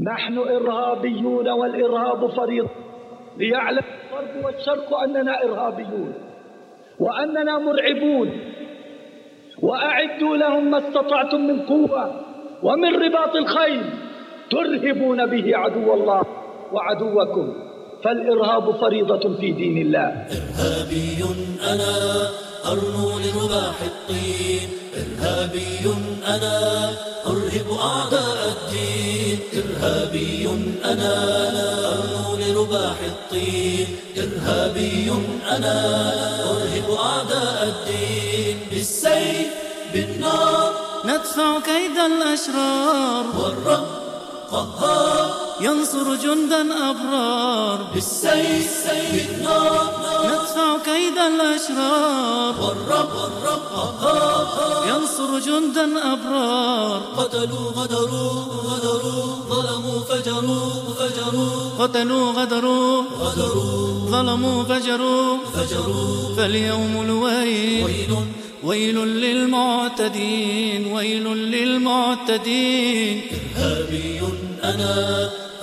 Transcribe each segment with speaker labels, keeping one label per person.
Speaker 1: نحن إرهابيون والإرهاب فريضة ليعلم الغرب والشرق أننا إرهابيون وأننا مرعبون. وأعدوا لهم ما استطعتم من قوة ومن رباط الخيل ترهبون به عدو الله وعدوكم. فالإرهاب فريضة في دين الله.
Speaker 2: إرهابي أنا أرنو لرباح الطين. إرهابي أنا أرهب أعداء الدين. إرهابي أنا أرنو لرباح الطين. إرهابي أنا أرهب أعداء الدين. بالسيف بالنار
Speaker 3: ندفع كيد الأشرار.
Speaker 2: والرب قهار
Speaker 3: ينصر جندا أبرار.
Speaker 2: بالسيف بالنار
Speaker 3: ندفع كيد الأشرار.
Speaker 2: والرب والرب قهار
Speaker 3: ينصر جندا أبرار.
Speaker 2: قتلوا غدروا غدروا ظلموا فجروا فجروا.
Speaker 3: قتلوا غدروا.
Speaker 2: غدروا.
Speaker 3: ظلموا فجروا.
Speaker 2: فجروا.
Speaker 3: فاليوم الويل.
Speaker 2: ويل
Speaker 3: ويل للمعتدين ويل للمعتدين.
Speaker 2: إرهابي أنا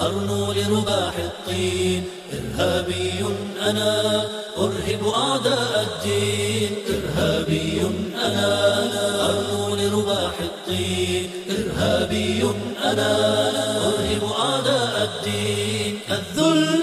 Speaker 2: أرنو لرباح الطين. إرهابي أنا أرهب أعداء الدين. إرهابي أنا أرنو لرباح الطين. إرهابي أنا أرهب أعداء الدين. الذل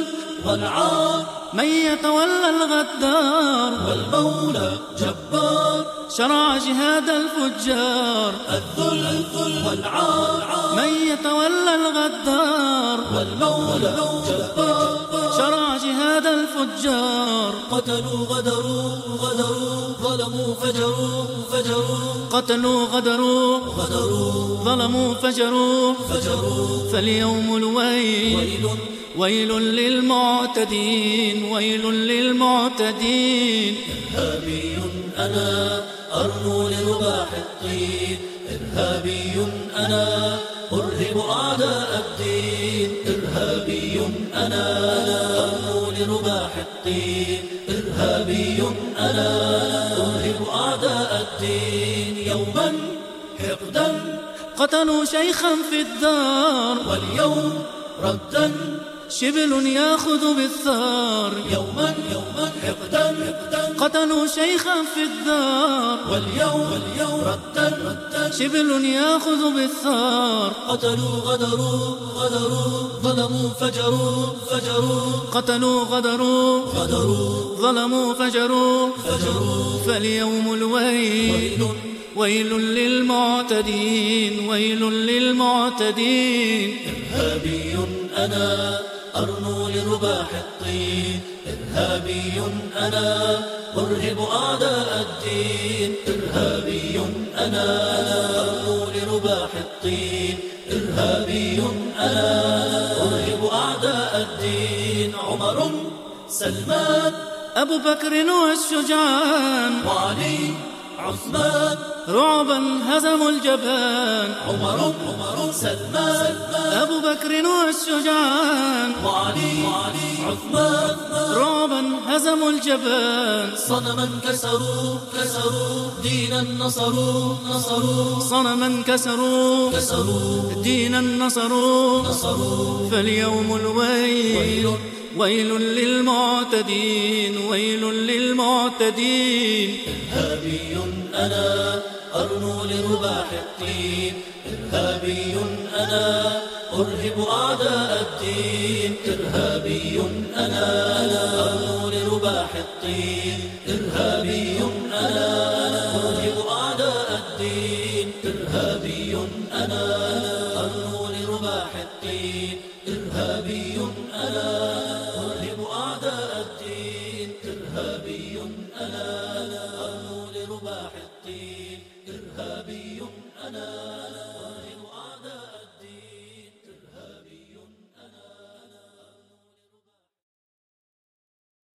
Speaker 2: والعار
Speaker 3: من يتولى الغدار
Speaker 2: والمولى جبار.
Speaker 3: شرع جهاد الفجار
Speaker 2: الذل الذل والعار.
Speaker 3: من يتولى الغدار
Speaker 2: والمولى جبار.
Speaker 3: شرع جهاد الفجار
Speaker 2: قتلوا غدروا غدروا ظلموا فجروا فجروا.
Speaker 3: قتلوا غدروا
Speaker 2: غدروا.
Speaker 3: ظلموا فجروا.
Speaker 2: فجروا.
Speaker 3: فاليوم الويل
Speaker 2: ويل
Speaker 3: للمعتدين ويل للمعتدين.
Speaker 2: إرهابي أنا أرنو لرباح الطين. إرهابي أنا أرهب أعداء الدين. إرهابي أنا أرنو لرباح الطين. إرهابي أنا أرهب أعداء الدين. يوما حقدا
Speaker 3: قتلوا شيخا في الدار.
Speaker 2: واليوم ردا
Speaker 3: شبل ياخذ بالثار.
Speaker 2: يوما يوما حقدا حقدا
Speaker 3: قتلوا شيخا في الدار.
Speaker 2: واليوم واليوم ردا ردا
Speaker 3: شبل ياخذ بالثار.
Speaker 2: قتلوا غدروا غدروا. ظلموا فجروا فجروا.
Speaker 3: قتلوا غدروا.
Speaker 2: غدروا.
Speaker 3: ظلموا فجروا.
Speaker 2: فجروا.
Speaker 3: فاليوم الويل
Speaker 2: ويل
Speaker 3: ويل للمعتدين ويل للمعتدين.
Speaker 2: إرهابي أنا. أرنو لرباح الطين. إرهابي أنا أرهب أعداء الدين. إرهابي أنا أرنو لرباح الطين. إرهابي أنا أرهب أعداء الدين. عمر سلمان
Speaker 3: أبو بكر والشجعان.
Speaker 2: وعلي عثمان
Speaker 3: رعبا هزموا الجبان
Speaker 2: عمر عمر سلمان.
Speaker 3: أبو بكر والشجعان.
Speaker 2: وعلي وعلي عثمان.
Speaker 3: رعبا هزموا الجبان
Speaker 2: صنما كسروا كسروا. دينا نصروا نصروا.
Speaker 3: صنما كسروا.
Speaker 2: كسروا.
Speaker 3: دينا نصروا.
Speaker 2: نصروا.
Speaker 3: فاليوم الويل. ويل للمعتدين ويل للمعتدين.
Speaker 2: إرهابي أنا أرنو لرباح الطين إرهابي أنا أرهب أعداء الدين. إرهابي أنا أرنو لرباح الطين إرهابي أنا أرهب أعداء الدين. إرهابي أنا أرنو لرباح الطين إرهابي أنا